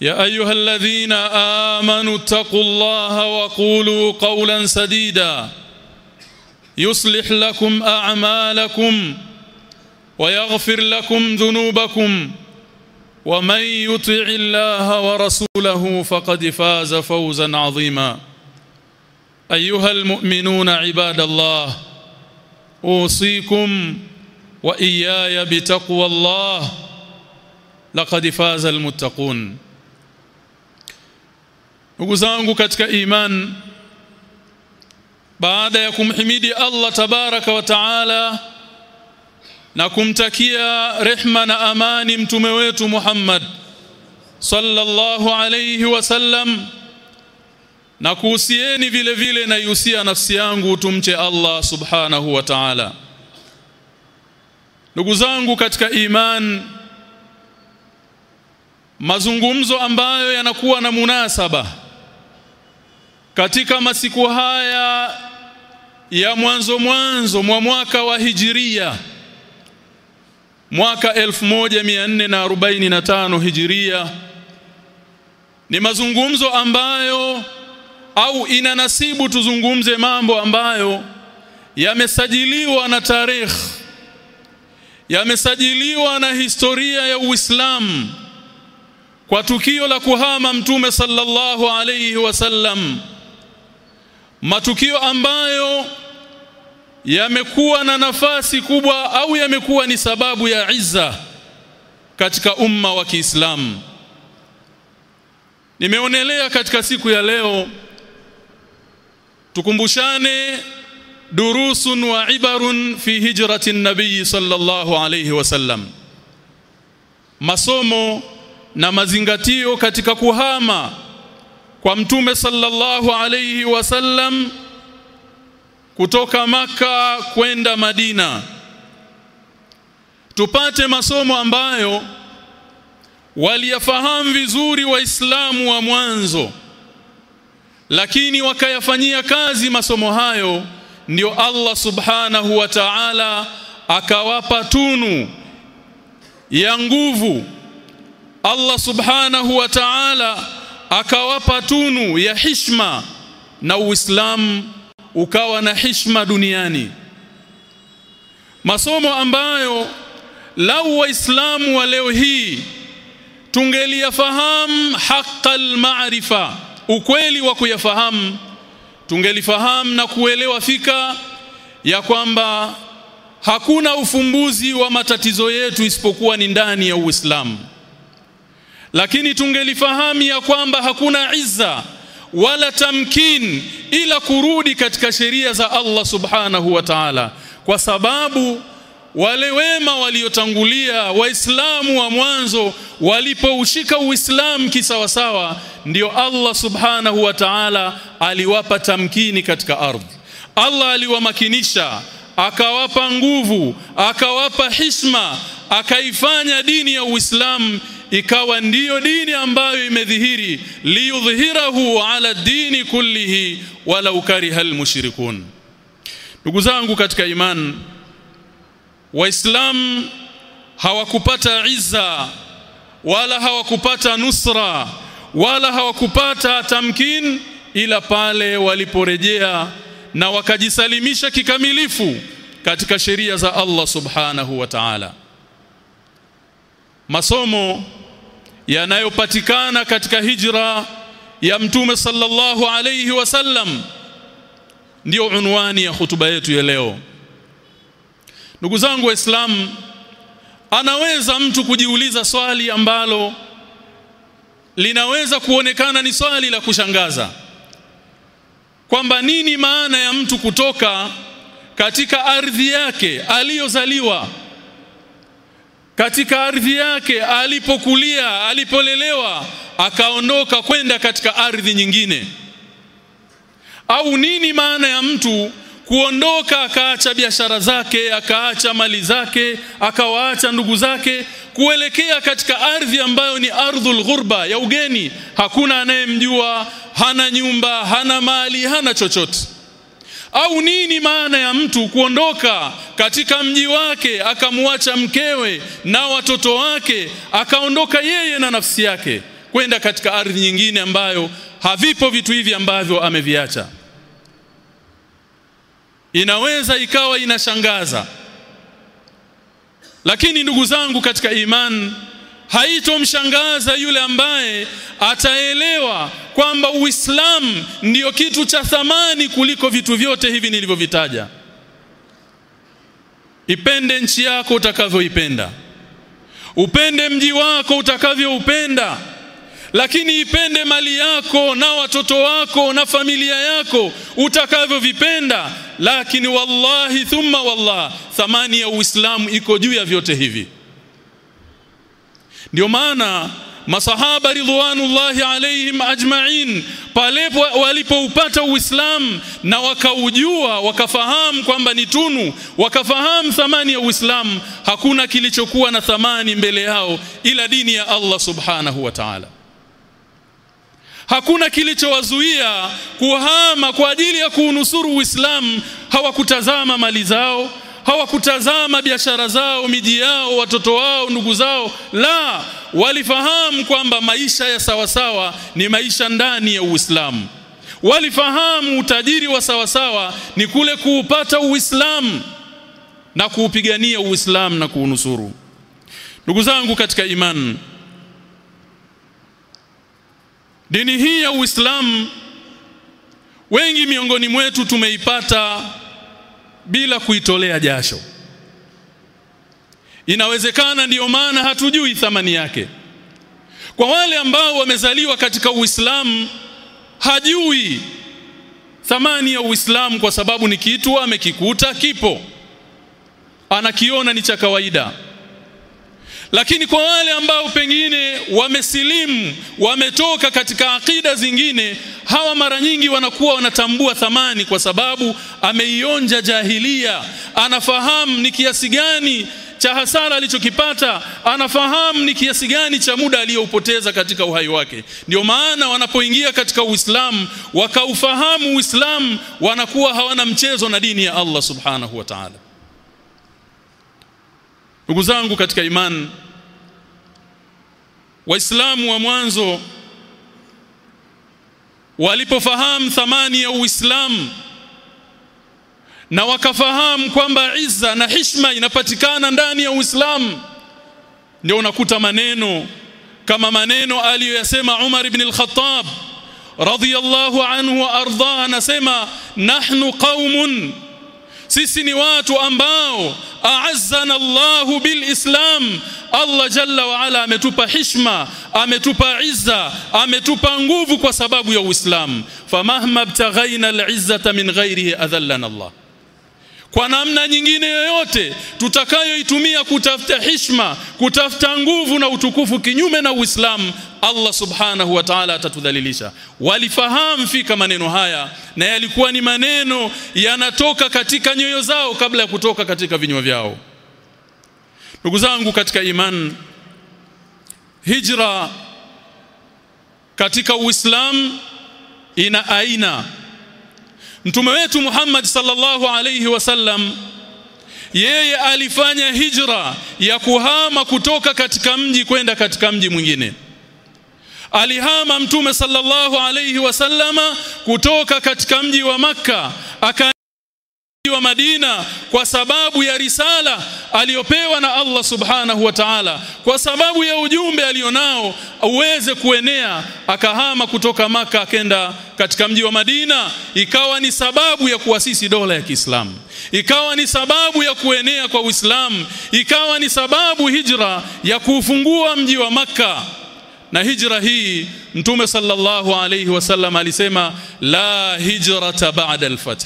يا أيها الذين آمنوا اتقوا الله وقولوا قولا سديدا. يصلح لكم أعمالكم ويغفر لكم ذنوبكم. ومن يطع الله ورسوله فقد فاز فوزا عظيما. أيها المؤمنون عباد الله أوصيكم وإياي بتقوى الله. لقد فاز المتقون. Ndugu zangu katika iman baada ya kumhimidi Allah tabaraka wa taala na kumtakia rehma na amani mtume wetu Muhammad sallallahu alayhi wasallam na kuhusieni vile vile na yusia nafsi yangu tumche Allah subhanahu wa ta'ala. Ndugu zangu katika iman mazungumzo ambayo yanakuwa na munasaba katika masiku haya ya mwanzo mwanzo mwa mwaka wa hijiria mwaka 1445 hijiria ni mazungumzo ambayo au ina nasibu tuzungumze mambo ambayo yamesajiliwa na tarehe yamesajiliwa na historia ya Uislamu kwa tukio la kuhama mtume sallallahu alayhi wasallam matukio ambayo yamekuwa na nafasi kubwa au yamekuwa ni sababu ya izza katika umma wa Kiislamu. Nimeonelea katika siku ya leo tukumbushane durusun wa ibarun fi hijrati nabii sallallahu alayhi wasallam masomo na mazingatio katika kuhama kwa mtume sallallahu alayhi wasallam kutoka maka kwenda Madina. Tupate masomo ambayo waliyafahamu vizuri waislamu wa mwanzo lakini wakayafanyia kazi masomo hayo ndio Allah subhanahu wa ta'ala akawapa tunu ya nguvu. Allah subhanahu wa ta'ala akawapa tunu ya hishma na Uislamu ukawa na hishma duniani. Masomo ambayo lau waislamu wa leo hii tungeliyafahamu haqqal ma'rifa ukweli wa kuyafahamu tungelifahamu na kuelewa fika ya kwamba hakuna ufumbuzi wa matatizo yetu isipokuwa ni ndani ya Uislamu lakini tungelifahamu ya kwamba hakuna izza wala tamkin ila kurudi katika sheria za Allah subhanahu wa ta'ala. Kwa sababu wale wema waliotangulia waislamu wa mwanzo walipoushika uislamu kisawasawa ndio Allah subhanahu wa ta'ala aliwapa tamkini katika ardhi. Allah aliwamakinisha akawapa nguvu akawapa hishma akaifanya dini ya Uislamu ikawa ndiyo dini ambayo imedhihiri liyudhhirahu ala dini kullihi wala ukariha almushrikun. Ndugu zangu katika iman waislam hawakupata izza wala hawakupata nusra wala hawakupata tamkin ila pale waliporejea na wakajisalimisha kikamilifu katika sheria za Allah subhanahu wa ta'ala masomo yanayopatikana katika hijra ya mtume sallallahu alayhi wasallam ndiyo unwani ya hutuba yetu ya leo. Ndugu zangu waislamu anaweza mtu kujiuliza swali ambalo linaweza kuonekana ni swali la kushangaza. Kwamba nini maana ya mtu kutoka katika ardhi yake aliyozaliwa katika ardhi yake alipokulia alipolelewa akaondoka kwenda katika ardhi nyingine. Au nini maana ya mtu kuondoka akaacha biashara zake akaacha mali zake akawaacha ndugu zake kuelekea katika ardhi ambayo ni ardhul ghurba ya ugeni? Hakuna anayemjua hana nyumba hana mali hana chochote au nini maana ya mtu kuondoka katika mji wake akamwacha mkewe na watoto wake akaondoka yeye na nafsi yake kwenda katika ardhi nyingine ambayo havipo vitu hivi ambavyo ameviacha? Inaweza ikawa inashangaza. Lakini ndugu zangu katika iman haitomshangaza yule ambaye ataelewa kwamba Uislamu ndiyo kitu cha thamani kuliko vitu vyote hivi nilivyovitaja. Ipende nchi yako utakavyoipenda. Upende mji wako utakavyoupenda. Lakini ipende mali yako na watoto wako na familia yako utakavyovipenda. Lakini wallahi thumma wallah thamani ya Uislamu iko juu ya vyote hivi ndio maana masahaba ridwanullahi alaihim ajma'in pale walipoupata Uislamu na wakaujua wakafahamu kwamba ni tunu wakafahamu thamani ya Uislamu hakuna kilichokuwa na thamani mbele yao ila dini ya Allah subhanahu wa ta'ala. Hakuna kilichowazuia kuhama kwa ajili ya kuunusuru Uislamu hawakutazama mali zao hawakutazama biashara zao miji yao watoto wao ndugu zao. La walifahamu kwamba maisha ya sawasawa ni maisha ndani ya Uislamu. Walifahamu utajiri wa sawasawa ni kule kuupata Uislamu na kuupigania Uislamu na kuunusuru. Ndugu zangu katika imani Dini hii ya Uislamu wengi miongoni mwetu tumeipata bila kuitolea jasho. Inawezekana ndiyo maana hatujui thamani yake. Kwa wale ambao wamezaliwa katika Uislamu hajui thamani ya Uislamu kwa sababu ni kitu amekikuta kipo. Anakiona ni cha kawaida lakini kwa wale ambao pengine wamesilimu wametoka katika akida zingine hawa mara nyingi wanakuwa wanatambua thamani kwa sababu ameionja jahilia. Anafahamu ni kiasi gani cha hasara alichokipata anafahamu ni kiasi gani cha muda aliyoupoteza katika uhai wake. Ndio maana wanapoingia katika Uislamu wakaufahamu Uislamu wanakuwa hawana mchezo na dini ya Allah subhanahu wa ta'ala. Ndugu zangu katika imani Waislamu wa mwanzo walipofahamu thamani ya Uislamu na wakafahamu kwamba izza na hishma inapatikana ndani ya Uislamu ndio unakuta maneno kama maneno aliyoyasema Umar ibn al-Khattab radhiyallahu anhu wa anasema nahnu qaumun sisi ni watu ambao a'azzana Allahu bil Islam Allah jalla waala ametupa hishma ametupa izza ametupa nguvu kwa sababu ya Uislamu. Famahma btaghaina al-izzata min ghairihi adhallana Allah. Kwa namna nyingine yoyote tutakayoitumia kutafuta hishma kutafuta nguvu na utukufu kinyume na Uislamu Allah subhanahu wa ta'ala atatudhalilisha. Walifahamu fika maneno haya na yalikuwa ni maneno yanatoka katika nyoyo zao kabla ya kutoka katika vinywa vyao ndugu zangu katika imani hijra katika Uislamu ina aina. Mtume wetu Muhammad sallallahu alayhi wasallam yeye alifanya hijra ya kuhama kutoka katika mji kwenda katika mji mwingine. Alihama mtume sallallahu alayhi wasallama kutoka katika mji wa makka aka wa Madina kwa sababu ya risala aliyopewa na Allah Subhanahu wa Ta'ala. Kwa sababu ya ujumbe alionao uweze kuenea akahama kutoka maka akenda katika mji wa Madina. Ikawa ni sababu ya kuasisi dola ya Kiislamu. Ikawa ni sababu ya kuenea kwa Uislamu. Ikawa ni sababu hijra ya kufungua mji wa maka na hijra hii mtume sallallahu alayhi wasallam alisema la hijrata ba'da al-fath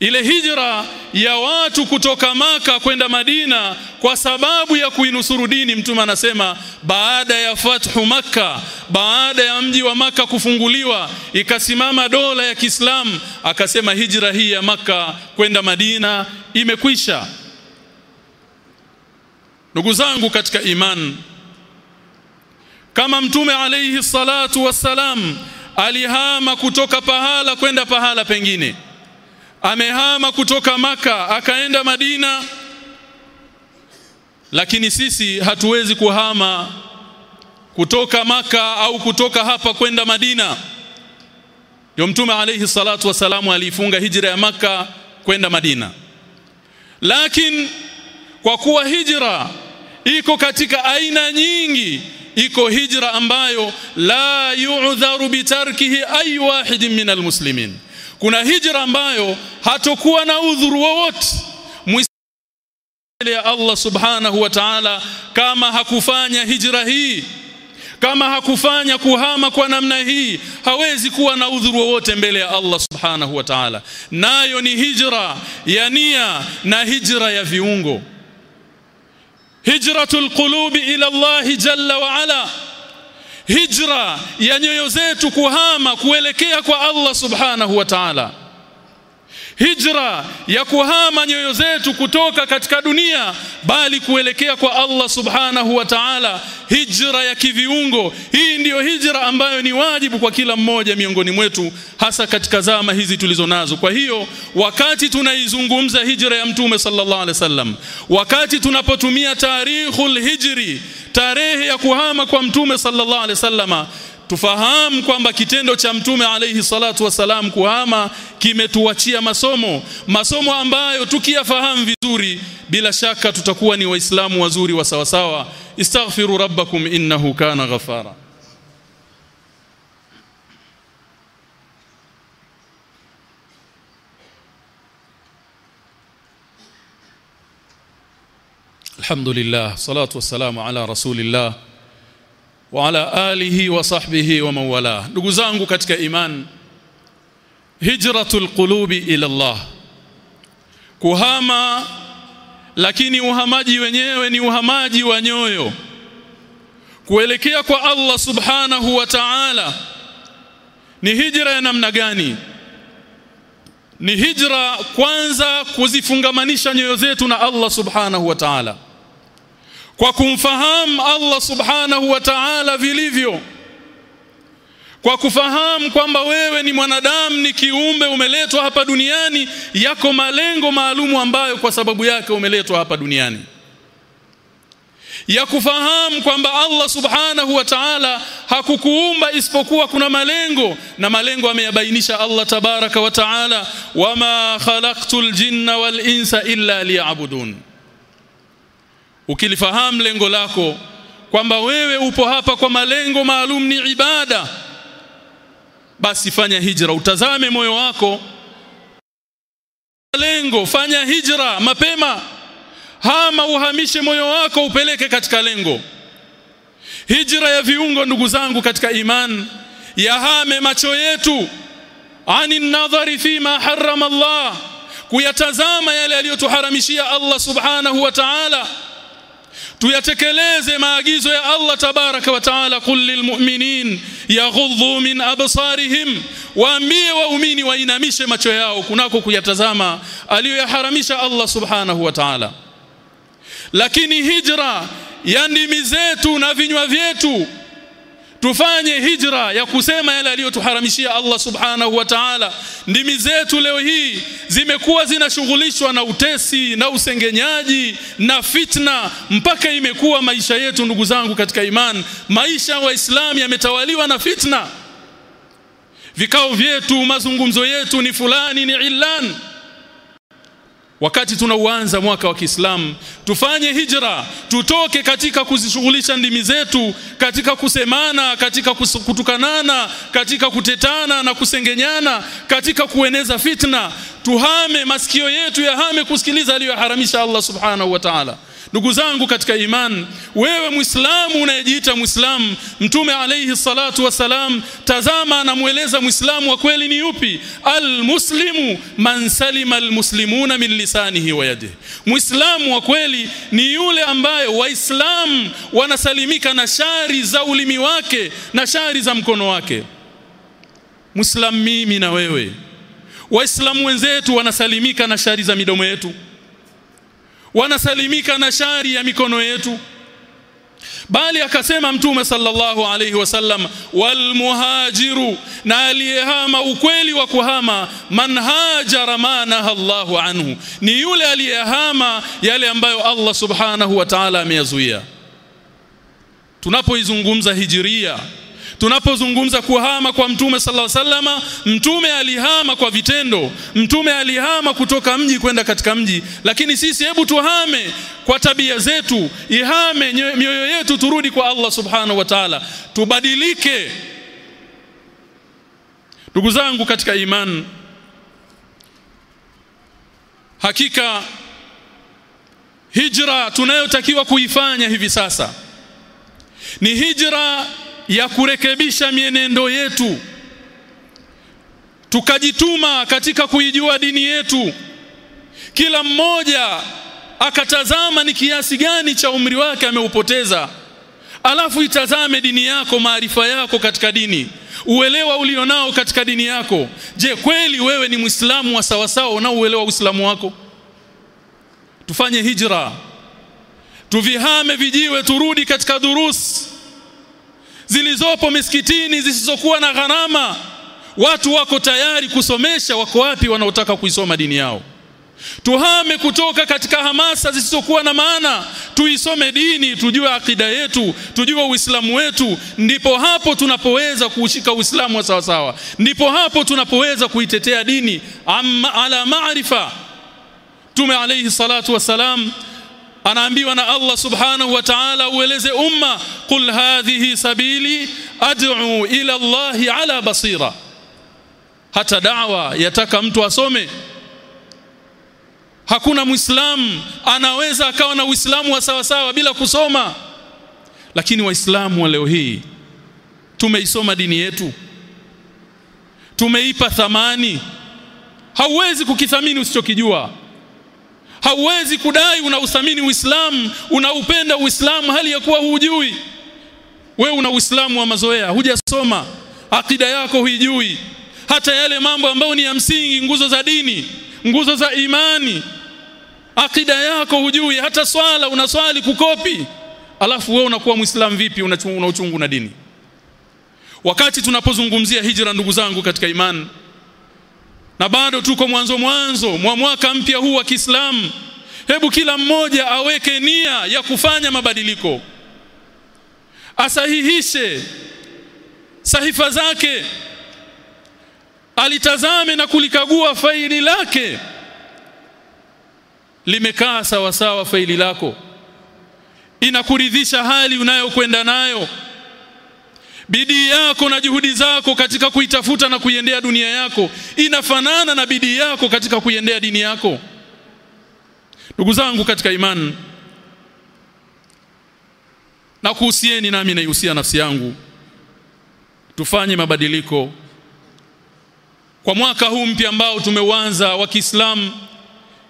ile hijra ya watu kutoka maka kwenda Madina kwa sababu ya kuinusuru dini mtume anasema baada ya fathu Makka, baada ya mji wa Makka kufunguliwa ikasimama dola ya Kiislamu akasema hijra hii ya Makka kwenda Madina imekwisha. Ndugu zangu katika imani kama mtume alayhi salatu wassalam alihama kutoka pahala kwenda pahala pengine amehama kutoka maka akaenda Madina. Lakini sisi hatuwezi kuhama kutoka maka au kutoka hapa kwenda Madina. Ndio mtume alayhi salatu wasalamu alifunga hijra ya maka kwenda Madina. Lakini kwa kuwa hijra iko katika aina nyingi iko hijra ambayo la yu'dharu bitarkihi ay wahidin min almuslimin kuna hijra ambayo hatokuwa na udhuru wowote. Ya Allah subhanahu wa ta'ala kama hakufanya hijra hii kama hakufanya kuhama kwa namna hii hawezi kuwa na udhuru wowote mbele ya Allah subhanahu wa ta'ala. Nayo ni hijra ya nia na hijra ya viungo. Hijratul qulubi ila Allah jalla wa ala hijra ya nyoyo zetu kuhama kuelekea kwa Allah subhanahu wa ta'ala hijra ya kuhama nyoyo zetu kutoka katika dunia bali kuelekea kwa Allah subhanahu wa ta'ala hijra ya kiviungo. Hii ndiyo hijra ambayo ni wajibu kwa kila mmoja miongoni mwetu hasa katika zama hizi tulizonazo kwa hiyo wakati tunaizungumza hijra ya mtume sallallahu alaihi wasallam wakati tunapotumia tarikhul hijri tarehe ya kuhama kwa mtume sallallahu alaihi wasallama tufahamu kwamba kitendo cha mtume alayhi salatu wasalam kuhama kimetuachia masomo. Masomo ambayo tukiyafahamu vizuri bila shaka tutakuwa ni waislamu wazuri wa sawasawa. Istaghfiru rabbakum innahu kana ghafara. Alhamdulillah salatu wassalamu ala rasulillah wa ala alihi wa sahbihi wa mawala. Ndugu zangu katika iman hijratul qulubi ila Allah. Kuhama lakini uhamaji wenyewe ni uhamaji wa nyoyo. Kuelekea kwa Allah subhanahu wa ta'ala ni hijra ya namna gani? Ni hijra kwanza kuzifungamanisha nyoyo zetu na Allah subhanahu wa ta'ala kwa kumfahamu Allah subhanahu wa ta'ala vilivyo. Kwa kufahamu kwamba wewe ni mwanadamu ni kiumbe umeletwa hapa duniani yako malengo maalumu ambayo kwa sababu yake umeletwa hapa duniani. Ya kufahamu kwamba Allah subhanahu wa ta'ala hakukuumba isipokuwa kuna malengo na malengo ameyabainisha Allah tabaraka wa ta'ala wama khalaqtul jinna wal insa illa liya'budun ukilifahamu lengo lako kwamba wewe upo hapa kwa malengo maalum ni ibada basi fanya hijra utazame moyo wako. Lengo fanya hijra mapema. Hama uhamishe moyo wako upeleke katika lengo. Hijra ya viungo ndugu zangu katika iman. Yahame macho yetu. Ani nadhari fima harrama Allah. Kuyatazama yale aliyotuharamishia Allah subhanahu wa ta'ala tuyatekeleze maagizo ya Allah tabaraka wa taala qul lilmu'minin yaghuddu min absarihim waambie waumini wainamishe macho yao kunako kuyatazama aliyoyaharamisha Allah subhanahu wa taala. Lakini hijra ya ndimi zetu na vinywa vyetu tufanye hijra ya kusema yale aliyotuharamishia Allah subhanahu wa ta'ala. Ndimi zetu leo hii zimekuwa zinashughulishwa na utesi na usengenyaji na fitna. Mpaka imekuwa maisha yetu ndugu zangu katika iman. Maisha wa Islam yametawaliwa na fitna. Vikao vyetu mazungumzo yetu ni fulani ni illan wakati tunauanza mwaka wa Kiislamu tufanye hijra tutoke katika kuzishughulisha ndimi zetu katika kusemana katika kutukanana katika kutetana na kusengenyana katika kueneza fitna. Tuhame masikio yetu yahame kusikiliza aliyoharamisha Allah subhanahu wa ta'ala ndugu zangu katika iman wewe muislamu unayejiita muislamu mtume alayhi salatu wasalam tazama anamweleza muislamu wa kweli ni yupi almuslimu man salima almuslimuna min lisanihi wa yadihi. Muislamu wa kweli ni yule ambaye waislamu wanasalimika na shari za ulimi wake na shari za mkono wake. Muislamu mimi na wewe. Waislamu wenzetu wanasalimika na shari za midomo yetu wanasalimika na shari ya mikono yetu. Bali akasema mtume sallallahu alayhi wasallam wal muhajiru na aliyehama ukweli wa kuhama man hajara ma Allahu anhu ni yule aliyehama yale ambayo Allah subhanahu wa ta'ala ameyazuia. Tunapoizungumza hijiria tunapozungumza kuhama kwa mtume sallallahu alaihi wasallama mtume alihama kwa vitendo. Mtume alihama kutoka mji kwenda katika mji. Lakini sisi hebu tuhame kwa tabia zetu. Ihame mioyo yetu turudi kwa Allah subhanahu wa ta'ala. Tubadilike. Ndugu zangu katika iman hakika hijra tunayotakiwa kuifanya hivi sasa ni hijra ya kurekebisha mienendo yetu. Tukajituma katika kuijua dini yetu. Kila mmoja akatazama ni kiasi gani cha umri wake ameupoteza. Alafu itazame dini yako maarifa yako katika dini. Uelewa ulionao katika dini yako. Je kweli wewe ni muislamu wa sawasawa unaouelewa uislamu wako? Tufanye hijra. Tuvihame vijiwe turudi katika durusi zilizopo misikitini zisizokuwa na gharama watu wako tayari kusomesha wako wapi wanaotaka kuisoma dini yao. Tuhame kutoka katika hamasa zisizokuwa na maana tuisome dini tujue akida yetu tujue uislamu wetu. Ndipo hapo tunapoweza kuushika uislamu wa sawa sawa ndipo hapo tunapoweza kuitetea dini. Amma ala maarifa. Tume alayhi salatu wassalam anaambiwa na Allah subhanahu wa ta'ala ueleze umma qul hadhihi sabili ad'u ila Allah ala basira. Hata da'wa yataka mtu asome. Hakuna muislamu anaweza akawa na uislamu wa sawa sawa bila kusoma. Lakini waislamu wa leo hii tumeisoma dini yetu. Tumeipa thamani. Hauwezi kukithamini usichokijua hauwezi kudai unauthamini Uislamu unaupenda Uislamu hali ya kuwa hujui wewe una Uislamu wa mazoea hujasoma akida yako huijui. Hata yale mambo ambayo ni ya msingi nguzo za dini nguzo za imani akida yako hujui. Hata swala unaswali kukopi alafu wewe unakuwa muislamu vipi una uchungu na dini? Wakati tunapozungumzia hijra ndugu zangu katika imani na bado tuko mwanzo mwanzo mwa mwaka mpya huu wa Kiislamu. Hebu kila mmoja aweke nia ya kufanya mabadiliko. Asahihishe sahifa zake. Alitazame na kulikagua faili lake. Limekaa sawa sawa faili lako. Inakuridhisha hali unayokwenda nayo bidii yako na juhudi zako katika kuitafuta na kuiendea dunia yako inafanana na bidii yako katika kuiendea dini yako. Ndugu zangu katika imani na kuhusieni nami naihusia nafsi yangu. Tufanye mabadiliko. Kwa mwaka huu mpya ambao tumeuanza wa Kiislamu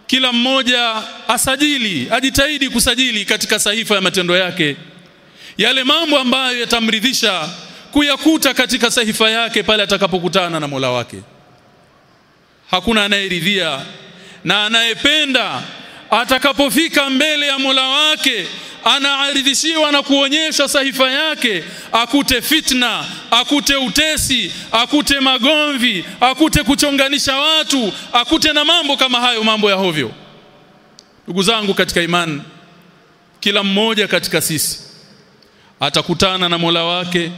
kila mmoja asajili ajitahidi kusajili katika sahifa ya matendo yake. Yale mambo ambayo yatamridhisha kuyakuta katika sahifa yake pale atakapokutana na Mola wake. Hakuna anayeridhia na anayependa atakapofika mbele ya Mola wake anaaridhishiwa na kuonyesha sahifa yake akute fitna akute utesi akute magomvi akute kuchonganisha watu akute na mambo kama hayo mambo ya hovyo. Ndugu zangu katika imani kila mmoja katika sisi atakutana na Mola wake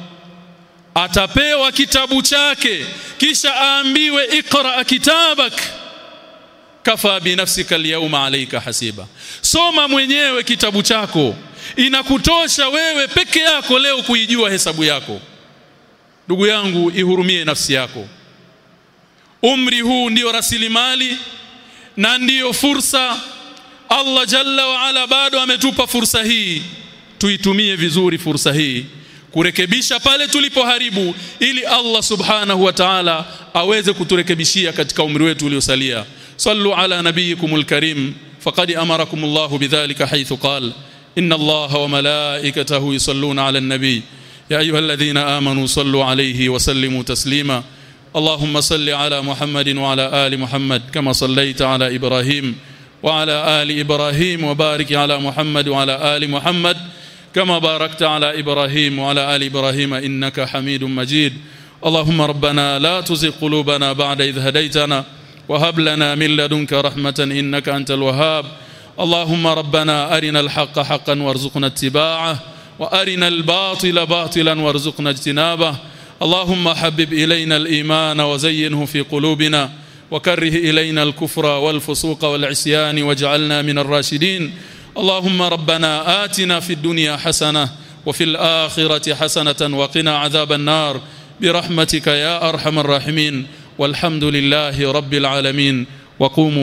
atapewa kitabu chake kisha aambiwe ikra kitabak. Kafa binafsika alyawma alayka hasiba. Soma mwenyewe kitabu chako. Inakutosha wewe peke yako leo kuijua hesabu yako. Ndugu yangu ihurumie nafsi yako. Umri huu ndiyo rasilimali na ndiyo fursa. Allah jalla wa ala bado ametupa fursa hii. Tuitumie vizuri fursa hii kurekebisha pale tulipoharibu ili Allah subhanahu wa ta'ala aweze kuturekebishia katika umri wetu uliosalia sallu ala nabiyikumul karim faqad amarakumullahu bidhalika haythu qala inna allaha wa malaikatahu yusalluna ala an-nabi ya ayyuhalladhina amanu sallu alayhi wa sallimu taslima اللهم صل على محمد وعلى ال محمد كما صليت على إبراهيم وعلى ال إبراهيم وبارك على محمد وعلى ال محمد كما باركت على إبراهيم وعلى آل إبراهيم إنك حميد مجيد. اللهم ربنا لا تزغ قلوبنا بعد إذ هديتنا وهب لنا من لدنك رحمة إنك أنت الوهاب. اللهم ربنا أرنا الحق حقا وارزقنا اتباعه وأرنا الباطل باطلا وارزقنا اجتنابه. اللهم حبب إلينا الإيمان وزينه في قلوبنا وكره إلينا الكفر والفسوق والعصيان واجعلنا من الراشدين. اللهم ربنا آتنا في الدنيا حسنة وفي الآخرة حسنة وقنا عذاب النار. برحمتك يا أرحم الراحمين. والحمد لله رب العالمين. وقوموا